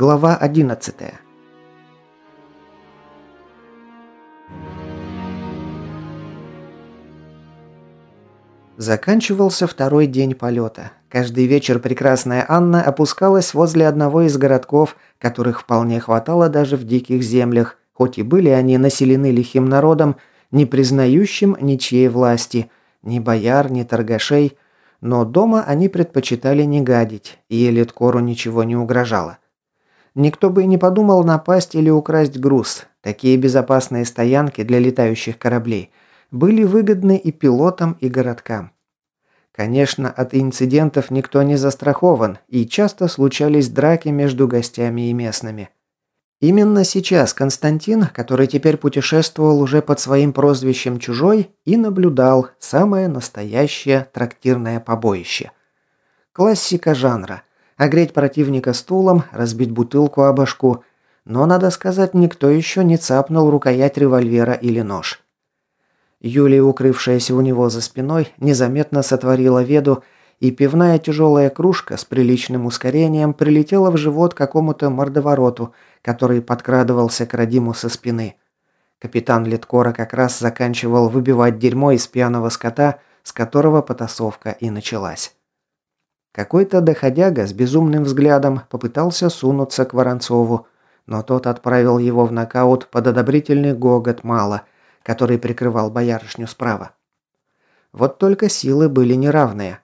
Глава 11. Заканчивался второй день полета. Каждый вечер прекрасная Анна опускалась возле одного из городков, которых вполне хватало даже в диких землях, хоть и были они населены лихим народом, не признающим ничьей власти, ни бояр, ни торгашей, но дома они предпочитали не гадить, и Елиткору ничего не угрожало. Никто бы и не подумал напасть или украсть груз. Такие безопасные стоянки для летающих кораблей были выгодны и пилотам, и городкам. Конечно, от инцидентов никто не застрахован, и часто случались драки между гостями и местными. Именно сейчас Константин, который теперь путешествовал уже под своим прозвищем «Чужой», и наблюдал самое настоящее трактирное побоище. Классика жанра. Огреть противника стулом, разбить бутылку о башку. Но, надо сказать, никто еще не цапнул рукоять револьвера или нож. Юлия, укрывшаяся у него за спиной, незаметно сотворила веду, и пивная тяжелая кружка с приличным ускорением прилетела в живот какому-то мордовороту, который подкрадывался к Радиму со спины. Капитан Литкора как раз заканчивал выбивать дерьмо из пьяного скота, с которого потасовка и началась. Какой-то доходяга с безумным взглядом попытался сунуться к Воронцову, но тот отправил его в нокаут под одобрительный гогот Мала, который прикрывал боярышню справа. Вот только силы были неравные.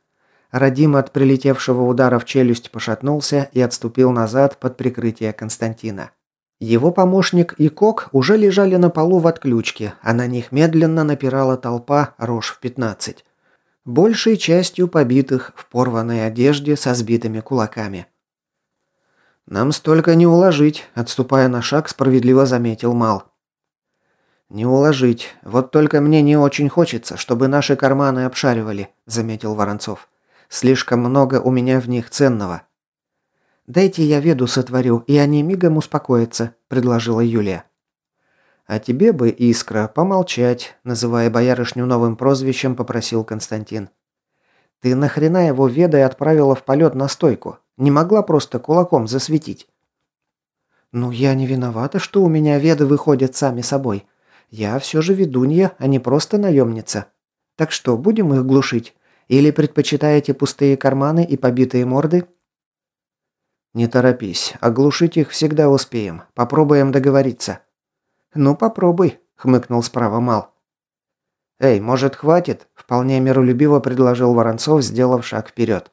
Радим от прилетевшего удара в челюсть пошатнулся и отступил назад под прикрытие Константина. Его помощник и Кок уже лежали на полу в отключке, а на них медленно напирала толпа рож в пятнадцать большей частью побитых в порванной одежде со сбитыми кулаками. «Нам столько не уложить», – отступая на шаг, справедливо заметил Мал. «Не уложить. Вот только мне не очень хочется, чтобы наши карманы обшаривали», – заметил Воронцов. «Слишком много у меня в них ценного». «Дайте я веду сотворю, и они мигом успокоятся», – предложила Юлия. «А тебе бы, Искра, помолчать», – называя боярышню новым прозвищем, попросил Константин. «Ты нахрена его ведой отправила в полет на стойку? Не могла просто кулаком засветить?» «Ну, я не виновата, что у меня веды выходят сами собой. Я все же ведунья, а не просто наемница. Так что, будем их глушить? Или предпочитаете пустые карманы и побитые морды?» «Не торопись. Оглушить их всегда успеем. Попробуем договориться». «Ну, попробуй», – хмыкнул справа Мал. «Эй, может, хватит?» – вполне миролюбиво предложил Воронцов, сделав шаг вперед.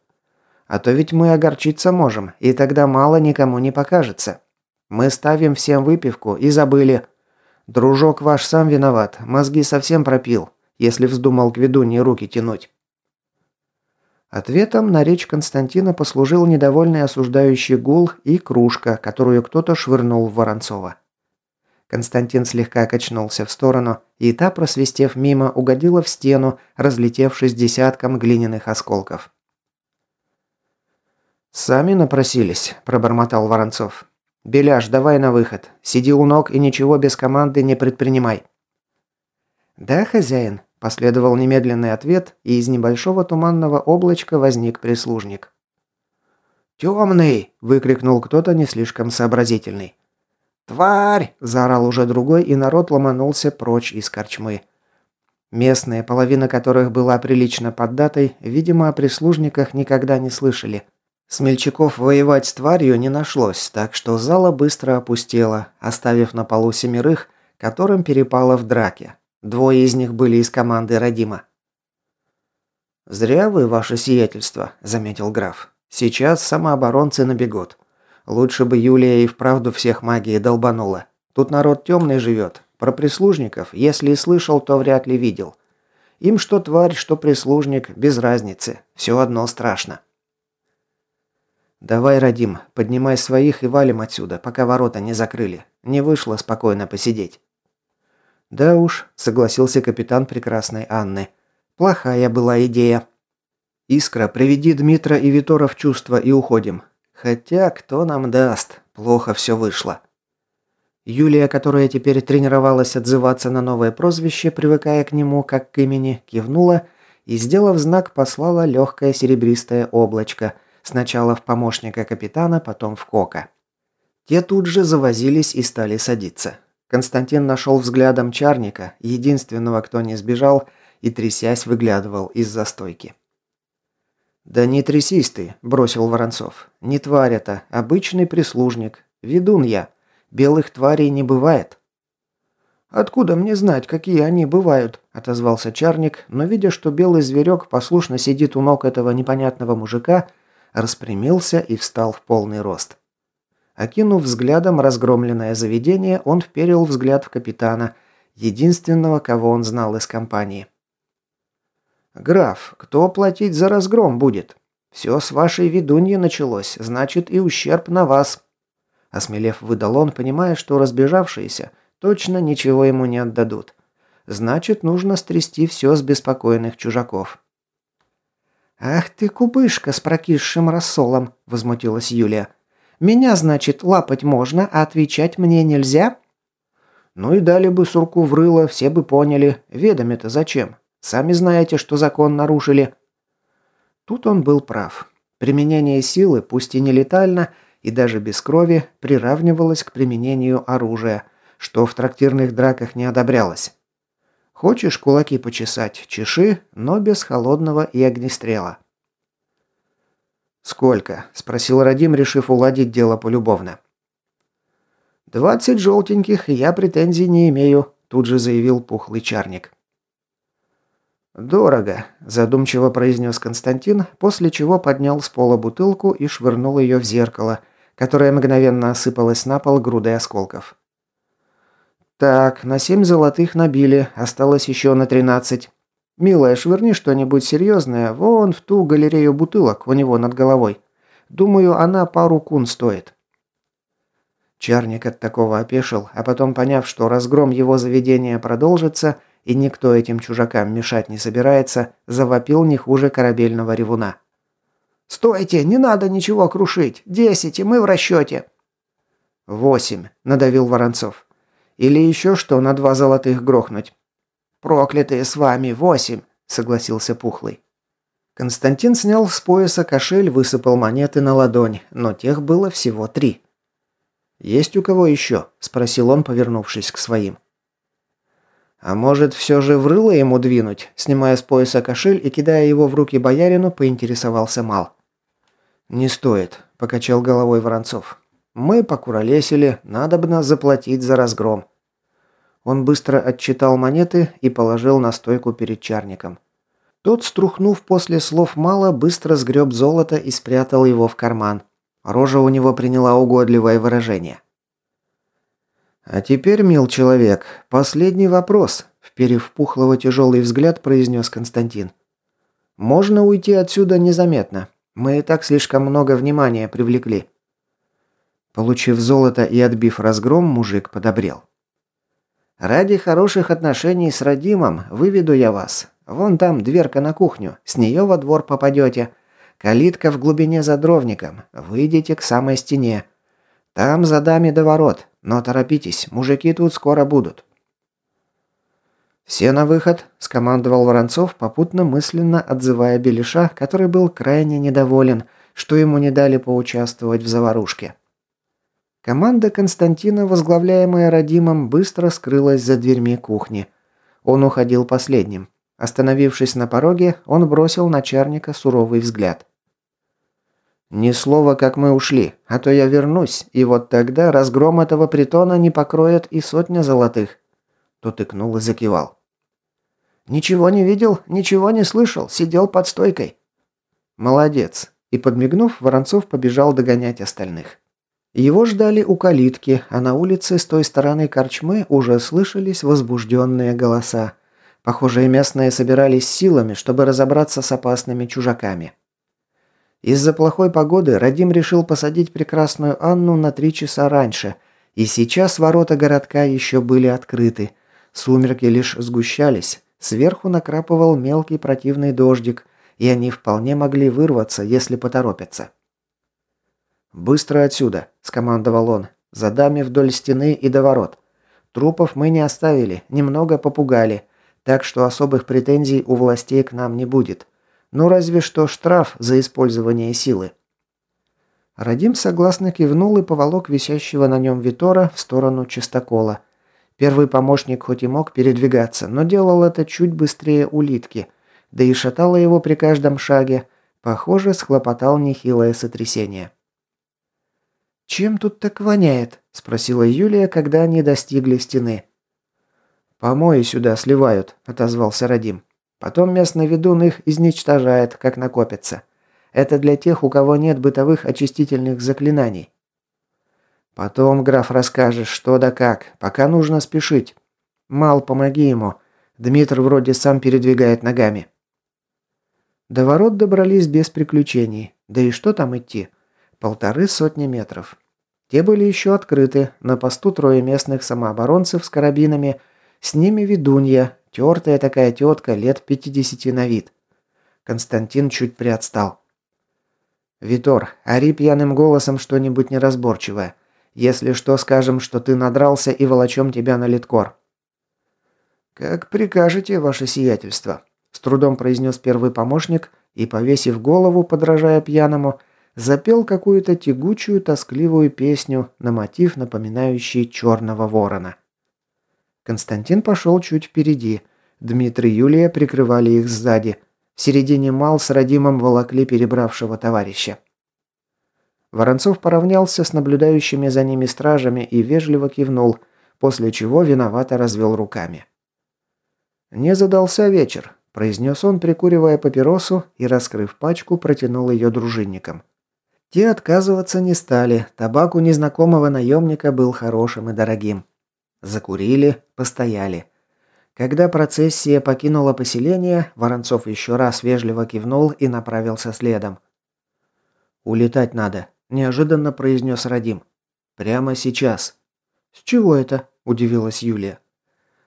«А то ведь мы огорчиться можем, и тогда мало никому не покажется. Мы ставим всем выпивку и забыли. Дружок ваш сам виноват, мозги совсем пропил, если вздумал к ведунье руки тянуть». Ответом на речь Константина послужил недовольный осуждающий гул и кружка, которую кто-то швырнул в Воронцова. Константин слегка качнулся в сторону, и та, просвистев мимо, угодила в стену, разлетевшись десятком глиняных осколков. «Сами напросились», – пробормотал Воронцов. «Беляш, давай на выход. Сиди у ног и ничего без команды не предпринимай». «Да, хозяин», – последовал немедленный ответ, и из небольшого туманного облачка возник прислужник. «Темный!» – выкрикнул кто-то не слишком сообразительный. «Тварь!» – заорал уже другой, и народ ломанулся прочь из корчмы. Местные, половина которых была прилично поддатой, видимо, о прислужниках никогда не слышали. Смельчаков воевать с тварью не нашлось, так что зала быстро опустела, оставив на полу семерых, которым перепало в драке. Двое из них были из команды Радима. «Зря вы, ваше сиятельство», – заметил граф. «Сейчас самооборонцы набегут. Лучше бы Юлия и вправду всех магией долбанула. Тут народ темный живет. Про прислужников, если и слышал, то вряд ли видел. Им что тварь, что прислужник, без разницы. Все одно страшно. «Давай, Радим, поднимай своих и валим отсюда, пока ворота не закрыли. Не вышло спокойно посидеть». «Да уж», — согласился капитан прекрасной Анны. «Плохая была идея». «Искра, приведи Дмитра и Витора в чувство и уходим. Хотя, кто нам даст? Плохо все вышло. Юлия, которая теперь тренировалась отзываться на новое прозвище, привыкая к нему как к имени, кивнула и, сделав знак, послала легкое серебристое облачко, сначала в помощника капитана, потом в Кока. Те тут же завозились и стали садиться. Константин нашел взглядом чарника, единственного, кто не сбежал, и, трясясь, выглядывал из застойки. «Да не трясись ты», – бросил Воронцов. «Не тварь это, обычный прислужник. Ведун я. Белых тварей не бывает». «Откуда мне знать, какие они бывают?» – отозвался Чарник, но, видя, что белый зверек послушно сидит у ног этого непонятного мужика, распрямился и встал в полный рост. Окинув взглядом разгромленное заведение, он вперил взгляд в капитана, единственного, кого он знал из компании. «Граф, кто платить за разгром будет? Все с вашей ведуньи началось, значит и ущерб на вас». Осмелев выдал он, понимая, что разбежавшиеся точно ничего ему не отдадут. Значит, нужно стрясти все с беспокойных чужаков. «Ах ты, кубышка с прокисшим рассолом!» – возмутилась Юлия. «Меня, значит, лапать можно, а отвечать мне нельзя?» «Ну и дали бы сурку в рыло, все бы поняли. Ведоме-то зачем? Сами знаете, что закон нарушили». Тут он был прав. Применение силы, пусть и не летально, и даже без крови, приравнивалось к применению оружия, что в трактирных драках не одобрялось. Хочешь кулаки почесать – чеши, но без холодного и огнестрела. «Сколько?» – спросил Радим, решив уладить дело полюбовно. «Двадцать желтеньких, я претензий не имею», – тут же заявил пухлый чарник. «Дорого», – задумчиво произнес Константин, после чего поднял с пола бутылку и швырнул ее в зеркало, которое мгновенно осыпалось на пол грудой осколков. «Так, на семь золотых набили, осталось еще на тринадцать. Милая, швырни что-нибудь серьезное вон в ту галерею бутылок у него над головой. Думаю, она пару кун стоит». Чарник от такого опешил, а потом, поняв, что разгром его заведения продолжится – и никто этим чужакам мешать не собирается, завопил не хуже корабельного ревуна. «Стойте, не надо ничего крушить! Десять, и мы в расчете!» «Восемь», — надавил Воронцов. «Или еще что на два золотых грохнуть?» «Проклятые с вами, восемь», — согласился Пухлый. Константин снял с пояса кошель, высыпал монеты на ладонь, но тех было всего три. «Есть у кого еще?» – спросил он, повернувшись к своим. А может, все же врыло ему двинуть? Снимая с пояса кошель и кидая его в руки боярину, поинтересовался Мал. «Не стоит», – покачал головой Воронцов. «Мы покуролесили, надобно заплатить за разгром». Он быстро отчитал монеты и положил на стойку перед чарником. Тот, струхнув после слов Мала, быстро сгреб золото и спрятал его в карман. Рожа у него приняла угодливое выражение. «А теперь, мил человек, последний вопрос», – вперев пухлого тяжелый взгляд, произнес Константин. «Можно уйти отсюда незаметно. Мы и так слишком много внимания привлекли». Получив золото и отбив разгром, мужик подобрел. «Ради хороших отношений с Радимом выведу я вас. Вон там дверка на кухню, с нее во двор попадете. Калитка в глубине за дровником. Выйдете к самой стене. Там за дами до ворот. Но торопитесь, мужики тут скоро будут». «Все на выход», – скомандовал Воронцов, попутно мысленно отзывая Белиша, который был крайне недоволен, что ему не дали поучаствовать в заварушке. Команда Константина, возглавляемая Радимом, быстро скрылась за дверьми кухни. Он уходил последним. Остановившись на пороге, он бросил на суровый взгляд. «Ни слова, как мы ушли, а то я вернусь, и вот тогда разгром этого притона не покроет и сотня золотых». Тот икнул и закивал. «Ничего не видел, ничего не слышал, сидел под стойкой». «Молодец». И подмигнув, Воронцов побежал догонять остальных. Его ждали у калитки, а на улице с той стороны корчмы уже слышались возбужденные голоса. Похоже, местные собирались силами, чтобы разобраться с опасными чужаками. Из-за плохой погоды Радим решил посадить прекрасную Анну на три часа раньше, и сейчас ворота городка еще были открыты. Сумерки лишь сгущались, сверху накрапывал мелкий противный дождик, и они вполне могли вырваться, если поторопятся. «Быстро отсюда», – скомандовал он, – «за дами вдоль стены и до ворот. Трупов мы не оставили, немного попугали, так что особых претензий у властей к нам не будет. Ну разве что штраф за использование силы. Радим согласно кивнул и поволок висящего на нем Витора в сторону чистокола. Первый помощник хоть и мог передвигаться, но делал это чуть быстрее улитки, да и шатало его при каждом шаге. Похоже, схлопотал нехилое сотрясение. «Чем тут так воняет?» – спросила Юлия, когда они достигли стены. «Помои сюда сливают», – отозвался Радим. «Потом местный ведун их изничтожает, как накопится. Это для тех, у кого нет бытовых очистительных заклинаний». «Потом, граф, расскажешь, что да как. Пока нужно спешить. Мал, помоги ему. Дмитр вроде сам передвигает ногами». До ворот добрались без приключений. Да и что там идти? Полторы сотни метров. Те были еще открыты, на посту трое местных самооборонцев с карабинами, с ними ведунья, тертая такая тетка, лет 50 на вид. Константин чуть приотстал. «Витор, ори пьяным голосом что-нибудь неразборчивое. Если что, скажем, что ты надрался и волочем тебя на литкор». «Как прикажете, ваше сиятельство», – с трудом произнес первый помощник и, повесив голову, подражая пьяному, – запел какую-то тягучую, тоскливую песню на мотив, напоминающий черного ворона. Константин пошел чуть впереди. Дмитрий и Юлия прикрывали их сзади. В середине Мал с Радимом волокли перебравшего товарища. Воронцов поравнялся с наблюдающими за ними стражами и вежливо кивнул, после чего виновато развел руками. «Не задался вечер», – произнес он, прикуривая папиросу и, раскрыв пачку, протянул ее дружинникам. Те отказываться не стали, табак у незнакомого наемника был хорошим и дорогим. Закурили, постояли. Когда процессия покинула поселение, Воронцов еще раз вежливо кивнул и направился следом. «Улетать надо», – неожиданно произнес Радим. «Прямо сейчас». «С чего это?» – удивилась Юлия.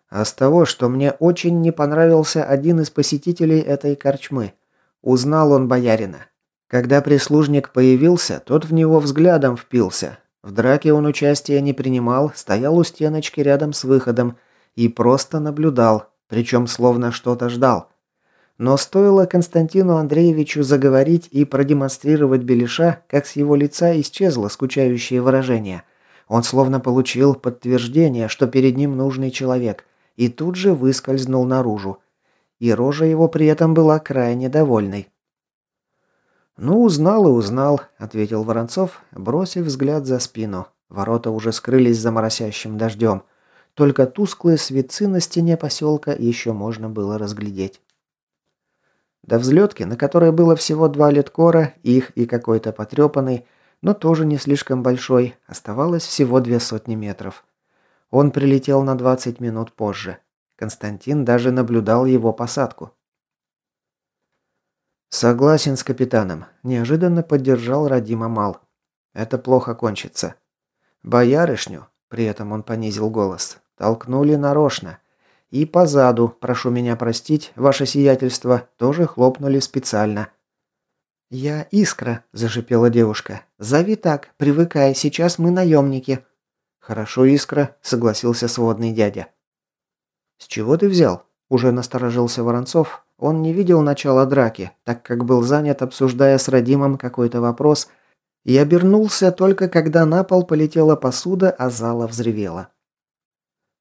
«А с того, что мне очень не понравился один из посетителей этой корчмы. Узнал он боярина. Когда прислужник появился, тот в него взглядом впился. В драке он участия не принимал, стоял у стеночки рядом с выходом и просто наблюдал, причем словно что-то ждал. Но стоило Константину Андреевичу заговорить и продемонстрировать Белиша, как с его лица исчезло скучающее выражение. Он словно получил подтверждение, что перед ним нужный человек, и тут же выскользнул наружу. И рожа его при этом была крайне довольной. «Ну, узнал и узнал», — ответил Воронцов, бросив взгляд за спину. Ворота уже скрылись за моросящим дождем. Только тусклые светцы на стене поселка еще можно было разглядеть. До взлетки, на которой было всего два леткора, их и какой-то потрепанный, но тоже не слишком большой, оставалось всего две сотни метров. Он прилетел на 20 минут позже. Константин даже наблюдал его посадку. «Согласен с капитаном», – неожиданно поддержал Радима Мал. «Это плохо кончится». «Боярышню», – при этом он понизил голос, – «толкнули нарочно. И позаду, прошу меня простить, ваше сиятельство, тоже хлопнули специально». «Я Искра», – зашипела девушка. «Зови так, привыкай, сейчас мы наемники». «Хорошо, Искра», – согласился сводный дядя. «С чего ты взял?» – уже насторожился Воронцов, он не видел начала драки, так как был занят, обсуждая с Радимом какой-то вопрос, и обернулся только когда на пол полетела посуда, а зала взревела.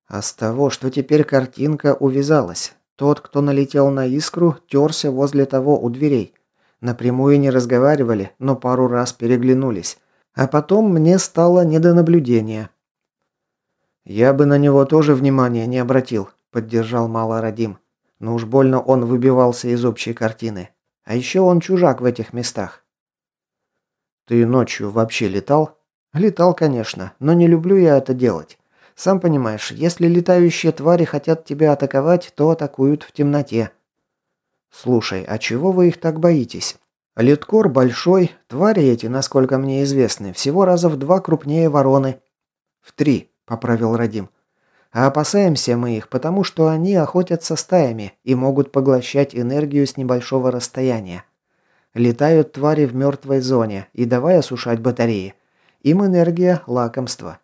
А с того, что теперь картинка увязалась. Тот, кто налетел на искру, терся возле того у дверей. Напрямую не разговаривали, но пару раз переглянулись. А потом мне стало не до наблюдения. «Я бы на него тоже внимания не обратил», – поддержал Мало Радим. Но уж больно он выбивался из общей картины. А еще он чужак в этих местах. Ты ночью вообще летал? Летал, конечно, но не люблю я это делать. Сам понимаешь, если летающие твари хотят тебя атаковать, то атакуют в темноте. Слушай, а чего вы их так боитесь? Литкор большой, твари эти, насколько мне известны, всего раза в два крупнее вороны. В три, поправил Радим. А опасаемся мы их, потому что они охотятся стаями и могут поглощать энергию с небольшого расстояния. Летают твари в мертвой зоне, и давай осушать батареи. Им энергия – лакомство.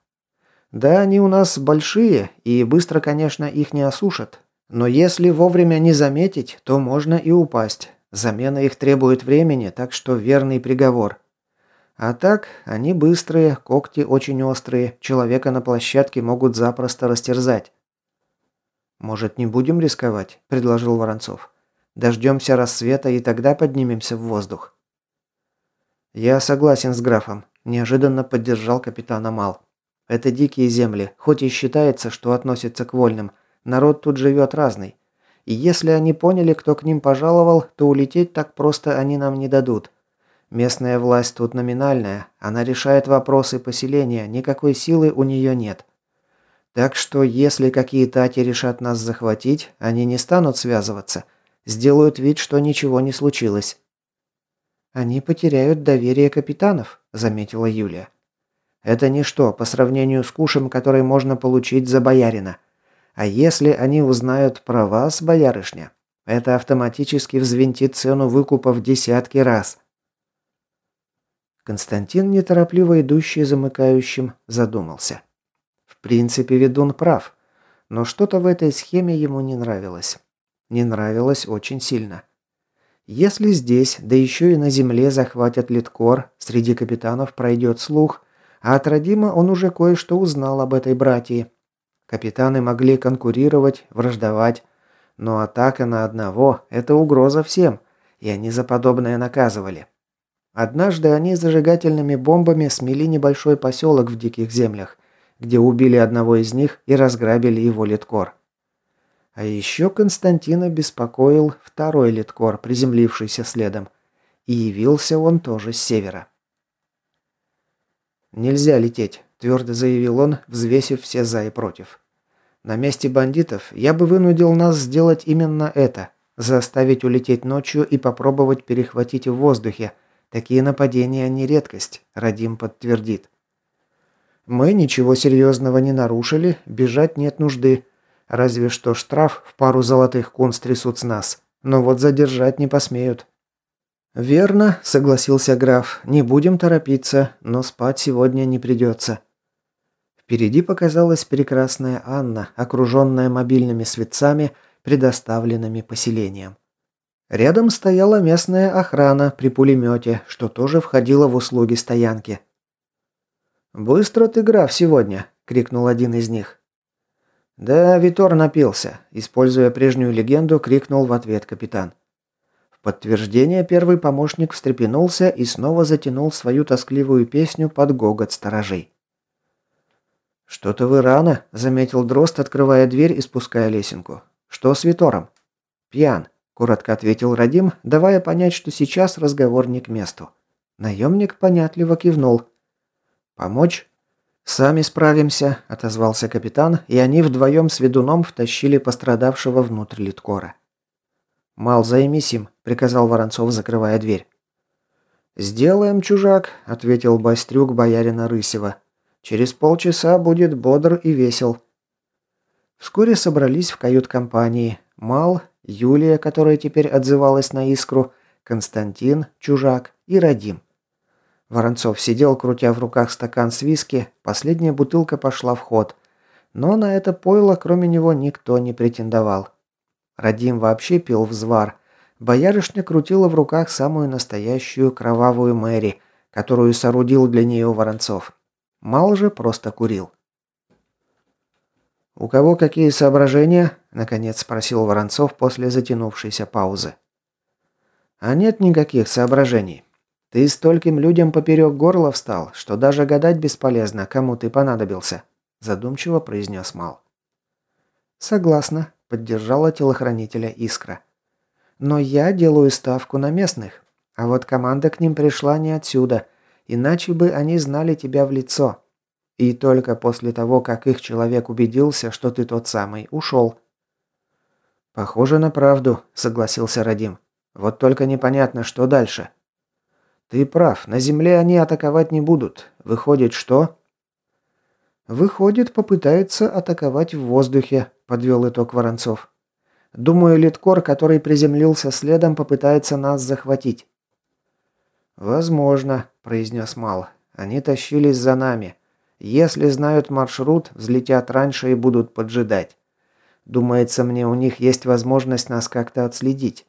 Да, они у нас большие, и быстро, конечно, их не осушат. Но если вовремя не заметить, то можно и упасть. Замена их требует времени, так что верный приговор. А так, они быстрые, когти очень острые, человека на площадке могут запросто растерзать. «Может, не будем рисковать?» – предложил Воронцов. «Дождемся рассвета и тогда поднимемся в воздух». «Я согласен с графом», – неожиданно поддержал капитан Мал. «Это дикие земли, хоть и считается, что относятся к вольным. Народ тут живет разный. И если они поняли, кто к ним пожаловал, то улететь так просто они нам не дадут. Местная власть тут номинальная, она решает вопросы поселения, никакой силы у нее нет. Так что, если какие тати решат нас захватить, они не станут связываться. Сделают вид, что ничего не случилось. «Они потеряют доверие капитанов», – заметила Юлия. «Это ничто по сравнению с кушем, который можно получить за боярина. А если они узнают про вас, боярышня, это автоматически взвинтит цену выкупа в десятки раз». Константин, неторопливо идущий замыкающим, задумался. В принципе, ведун прав. Но что-то в этой схеме ему не нравилось. Не нравилось очень сильно. Если здесь, да еще и на земле захватят литкор, среди капитанов пройдет слух, а от Радима он уже кое-что узнал об этой братьи. Капитаны могли конкурировать, враждовать, но атака на одного – это угроза всем, и они за подобное наказывали. Однажды они зажигательными бомбами смели небольшой поселок в диких землях, где убили одного из них и разграбили его литкор. А еще Константина беспокоил второй литкор, приземлившийся следом. И явился он тоже с севера. «Нельзя лететь», – твердо заявил он, взвесив все за и против. «На месте бандитов я бы вынудил нас сделать именно это – заставить улететь ночью и попробовать перехватить в воздухе – Такие нападения не редкость, Радим подтвердит. Мы ничего серьезного не нарушили, бежать нет нужды. Разве что штраф в пару золотых кун стрясут с нас. Но вот задержать не посмеют. «Верно», — согласился граф. «Не будем торопиться, но спать сегодня не придется». Впереди показалась прекрасная Анна, окруженная мобильными светцами, предоставленными поселением. Рядом стояла местная охрана при пулемете, что тоже входило в услуги стоянки. «Быстро ты, граф, сегодня!» – крикнул один из них. «Да, Витор напился», – используя прежнюю легенду, крикнул в ответ капитан. В подтверждение первый помощник встрепенулся и снова затянул свою тоскливую песню под гогот сторожей. «Что-то вы рано», – заметил Дрозд, открывая дверь и спуская лесенку. «Что с Витором?» «Пьян», коротко ответил Радим, давая понять, что сейчас разговор не к месту. Наемник понятливо кивнул. «Помочь?» «Сами справимся», – отозвался капитан, и они вдвоем с ведуном втащили пострадавшего внутрь литкора. «Мал, займись им», – приказал Воронцов, закрывая дверь. «Сделаем, чужак», – ответил Бастрюк боярина Рысева. «Через полчаса будет бодр и весел». Вскоре собрались в кают-компании. Мал, Юлия, которая теперь отзывалась на искру, Константин, Чужак и Радим. Воронцов сидел, крутя в руках стакан с виски, последняя бутылка пошла в ход. Но на это пойло, кроме него, никто не претендовал. Радим вообще пил взвар. Боярышня крутила в руках самую настоящую кровавую Мэри, которую соорудил для нее Воронцов. Мал же просто курил. «У кого какие соображения?» – наконец спросил Воронцов после затянувшейся паузы. «А нет никаких соображений. Ты стольким людям поперек горла встал, что даже гадать бесполезно, кому ты понадобился», – задумчиво произнес Мал. «Согласна», – поддержала телохранителя Искра. «Но я делаю ставку на местных, а вот команда к ним пришла не отсюда, иначе бы они знали тебя в лицо. И только после того, как их человек убедился, что ты тот самый, ушел. «Похоже на правду», — согласился Радим. «Вот только непонятно, что дальше». «Ты прав, на земле они атаковать не будут. Выходит, что...» «Выходит, попытаются атаковать в воздухе», — подвел итог Воронцов. «Думаю, Литкор, который приземлился следом, попытается нас захватить». «Возможно», — произнес Мал. «Они тащились за нами. Если знают маршрут, взлетят раньше и будут поджидать. Думается мне, у них есть возможность нас как-то отследить.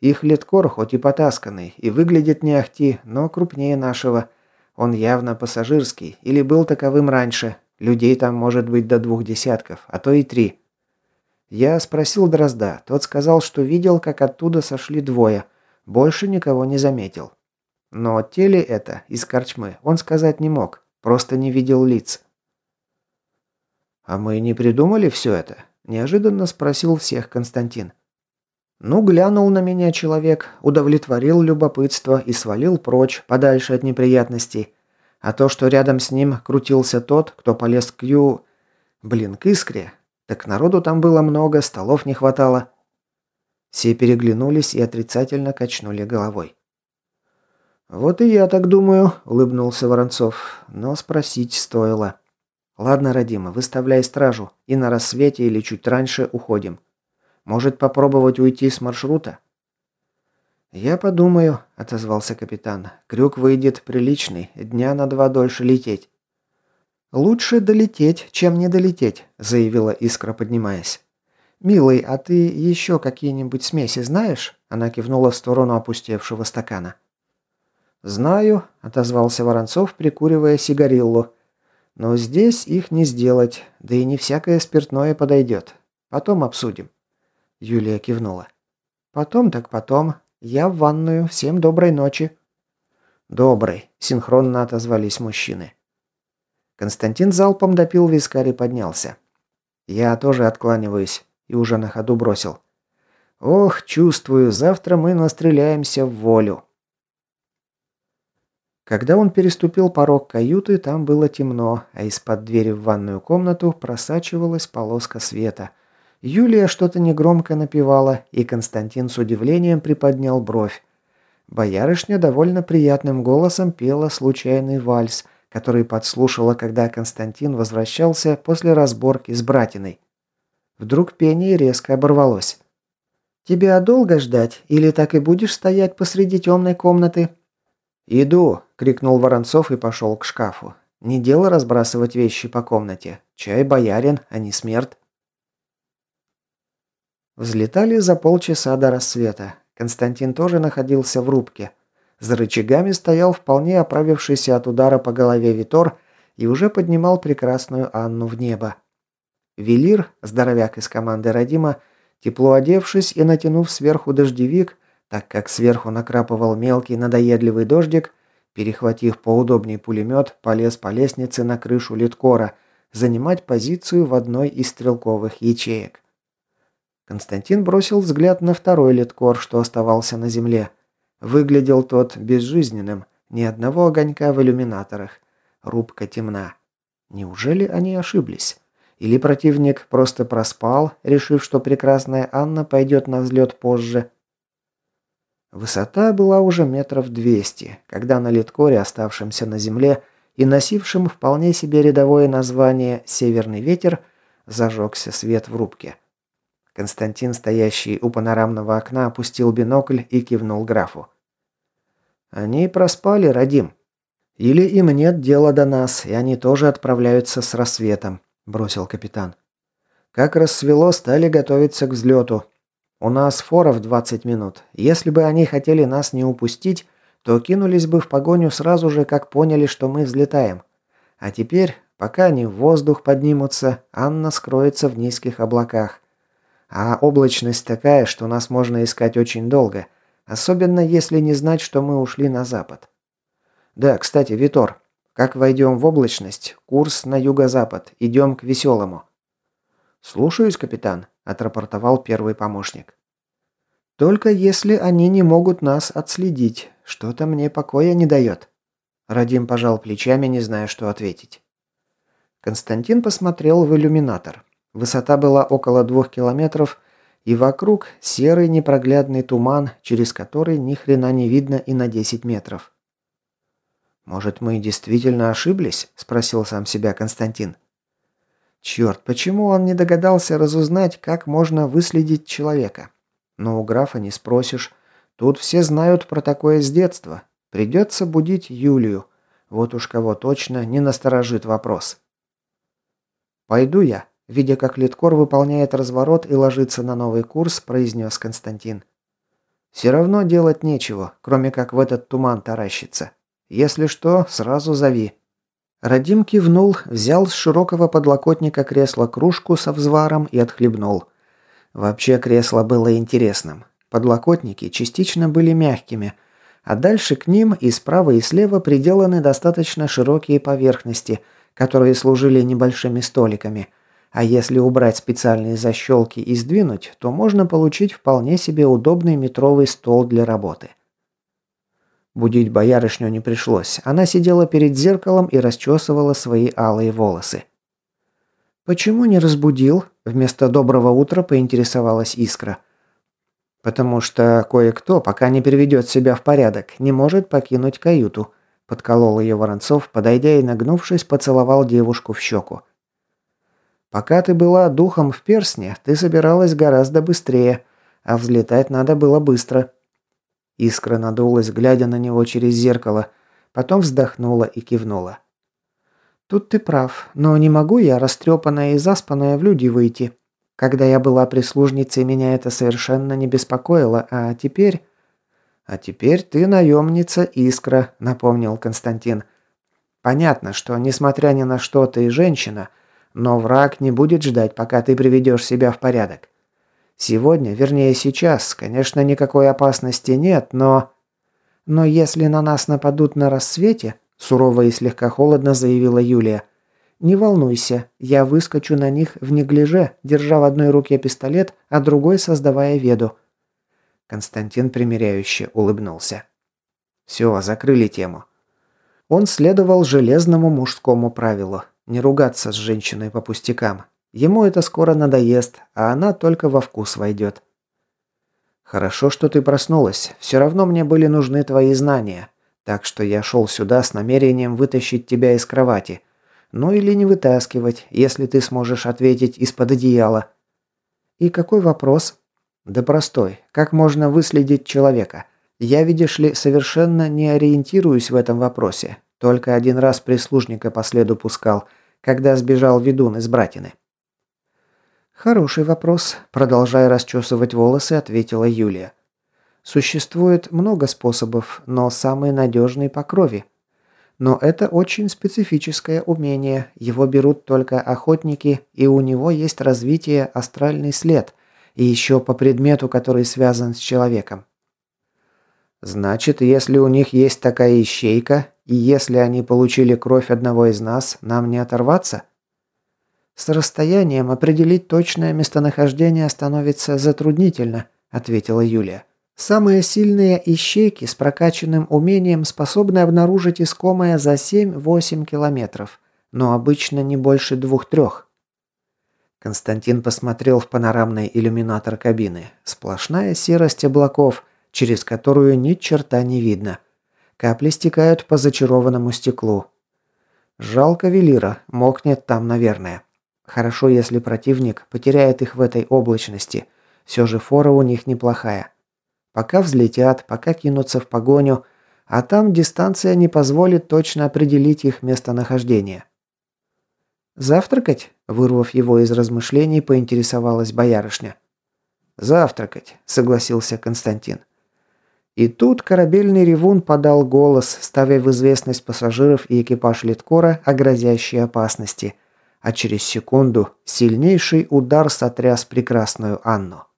Их литкор хоть и потасканный, и выглядит не ахти, но крупнее нашего. Он явно пассажирский или был таковым раньше. Людей там может быть до двух десятков, а то и три. Я спросил Дрозда. Тот сказал, что видел, как оттуда сошли двое. Больше никого не заметил. Но теле это из корчмы он сказать не мог. Просто не видел лиц. «А мы не придумали все это?» – неожиданно спросил всех Константин. Ну, глянул на меня человек, удовлетворил любопытство и свалил прочь, подальше от неприятностей. А то, что рядом с ним крутился тот, кто полез к Ю... Блин, к Искре. Так народу там было много, столов не хватало. Все переглянулись и отрицательно качнули головой. «Вот и я так думаю», — улыбнулся Воронцов, но спросить стоило. «Ладно, Родима, выставляй стражу, и на рассвете или чуть раньше уходим. Может, попробовать уйти с маршрута?» «Я подумаю», — отозвался капитан. «Крюк выйдет приличный, дня на два дольше лететь». «Лучше долететь, чем не долететь», — заявила Искра, поднимаясь. «Милый, а ты еще какие-нибудь смеси знаешь?» Она кивнула в сторону опустевшего стакана. «Знаю», — отозвался Воронцов, прикуривая сигариллу. «Но здесь их не сделать, да и не всякое спиртное подойдет. Потом обсудим». Юлия кивнула. «Потом так потом. Я в ванную. Всем доброй ночи». «Добрый», — синхронно отозвались мужчины. Константин залпом допил вискарь и поднялся. «Я тоже откланиваюсь» и уже на ходу бросил. «Ох, чувствую, завтра мы настреляемся в волю». Когда он переступил порог каюты, там было темно, а из-под двери в ванную комнату просачивалась полоска света, Юлия что-то негромко напевала, и Константин с удивлением приподнял бровь. Боярышня довольно приятным голосом пела случайный вальс, который подслушала, когда Константин возвращался после разборки с братиной. Вдруг пение резко оборвалось. «Тебя долго ждать, или так и будешь стоять посреди темной комнаты?» «Иду!» – крикнул Воронцов и пошел к шкафу. «Не дело разбрасывать вещи по комнате. Чай боярин, а не смерть». Взлетали за полчаса до рассвета. Константин тоже находился в рубке. За рычагами стоял вполне оправившийся от удара по голове Витор и уже поднимал прекрасную Анну в небо. Велир, здоровяк из команды Родима, тепло одевшись и натянув сверху дождевик, так как сверху накрапывал мелкий надоедливый дождик, перехватив поудобней пулемет, полез по лестнице на крышу литкора, занимать позицию в одной из стрелковых ячеек. Константин бросил взгляд на второй литкор, что оставался на земле. Выглядел тот безжизненным, ни одного огонька в иллюминаторах. Рубка темна. Неужели они ошиблись? Или противник просто проспал, решив, что прекрасная Анна пойдет на взлет позже? Высота была уже метров двести, когда на литкоре, оставшемся на земле и носившем вполне себе рядовое название «Северный ветер», зажегся свет в рубке. Константин, стоящий у панорамного окна, опустил бинокль и кивнул графу. «Они проспали, Радим. Или им нет дела до нас, и они тоже отправляются с рассветом», – бросил капитан. «Как рассвело, стали готовиться к взлету. У нас фора в 20 минут. Если бы они хотели нас не упустить, то кинулись бы в погоню сразу же, как поняли, что мы взлетаем. А теперь, пока они в воздух поднимутся, Анна скроется в низких облаках. А облачность такая, что нас можно искать очень долго, особенно если не знать, что мы ушли на запад. Да, кстати, Витор, как войдем в облачность, курс на юго-запад, идем к Веселому. Слушаюсь, капитан, отрапортовал первый помощник. Только если они не могут нас отследить, что-то мне покоя не дает. Радим пожал плечами, не зная, что ответить. Константин посмотрел в иллюминатор. Высота была около двух километров, и вокруг серый непроглядный туман, через который ни хрена не видно и на 10 метров. «Может, мы действительно ошиблись?» – спросил сам себя Константин. Черт, почему он не догадался разузнать, как можно выследить человека? Но у графа не спросишь. Тут все знают про такое с детства. Придется будить Юлию. Вот уж кого точно не насторожит вопрос. «Пойду я», Видя, как Литкор выполняет разворот и ложится на новый курс, произнес Константин. «Все равно делать нечего, кроме как в этот туман таращиться. Если что, сразу зови». Радим кивнул, взял с широкого подлокотника кресла кружку со взваром и отхлебнул. Вообще кресло было интересным. Подлокотники частично были мягкими, а дальше к ним и справа и слева приделаны достаточно широкие поверхности, которые служили небольшими столиками. А если убрать специальные защелки и сдвинуть, то можно получить вполне себе удобный метровый стол для работы. Будить боярышню не пришлось. Она сидела перед зеркалом и расчесывала свои алые волосы. «Почему не разбудил?» – вместо доброго утра поинтересовалась Искра. «Потому что кое-кто, пока не приведет себя в порядок, не может покинуть каюту», – подколол ее Воронцов, подойдя и нагнувшись, поцеловал девушку в щеку. «Пока ты была духом в персне, ты собиралась гораздо быстрее, а взлетать надо было быстро». Искра надулась, глядя на него через зеркало, потом вздохнула и кивнула. «Тут ты прав, но не могу я, растрепанная и заспанная, в люди выйти. Когда я была прислужницей, меня это совершенно не беспокоило, а теперь...» «А теперь ты наемница Искра», — напомнил Константин. «Понятно, что, несмотря ни на что, ты женщина, но враг не будет ждать, пока ты приведешь себя в порядок. Сегодня, вернее сейчас, конечно, никакой опасности нет, но... Но если на нас нападут на рассвете, сурово и слегка холодно заявила Юлия, не волнуйся, я выскочу на них в неглиже, держа в одной руке пистолет, а другой создавая веду. Константин примиряюще улыбнулся. Все, закрыли тему. Он следовал железному мужскому правилу – не ругаться с женщиной по пустякам, Ему это скоро надоест, а она только во вкус войдет. «Хорошо, что ты проснулась. Все равно мне были нужны твои знания. Так что я шел сюда с намерением вытащить тебя из кровати. Ну или не вытаскивать, если ты сможешь ответить из-под одеяла». «И какой вопрос?» «Да простой. Как можно выследить человека? Я, видишь ли, совершенно не ориентируюсь в этом вопросе. Только один раз прислужника по следу пускал, когда сбежал ведун из братины. «Хороший вопрос», – продолжая расчесывать волосы, ответила Юлия. «Существует много способов, но самый надежный по крови. Но это очень специфическое умение, его берут только охотники, и у него есть развитие астральный след, и еще по предмету, который связан с человеком. Значит, если у них есть такая ищейка, и если они получили кровь одного из нас, нам не оторваться? «С расстоянием определить точное местонахождение становится затруднительно», – ответила Юлия. «Самые сильные ищейки с прокачанным умением способны обнаружить искомое за 7-8 километров, но обычно не больше двух-трех». Константин посмотрел в панорамный иллюминатор кабины. Сплошная серость облаков, через которую ни черта не видно. Капли стекают по зачарованному стеклу. Жалко Велира, мокнет там, наверное. Хорошо, если противник потеряет их в этой облачности. Все же фора у них неплохая. Пока взлетят, пока кинутся в погоню, а там дистанция не позволит точно определить их местонахождение. «Завтракать?» – вырвав его из размышлений, поинтересовалась боярышня. «Завтракать», – согласился Константин. И тут корабельный ревун подал голос, ставя в известность пассажиров и экипаж литкора о грозящей опасности – а через секунду сильнейший удар сотряс прекрасную Анну.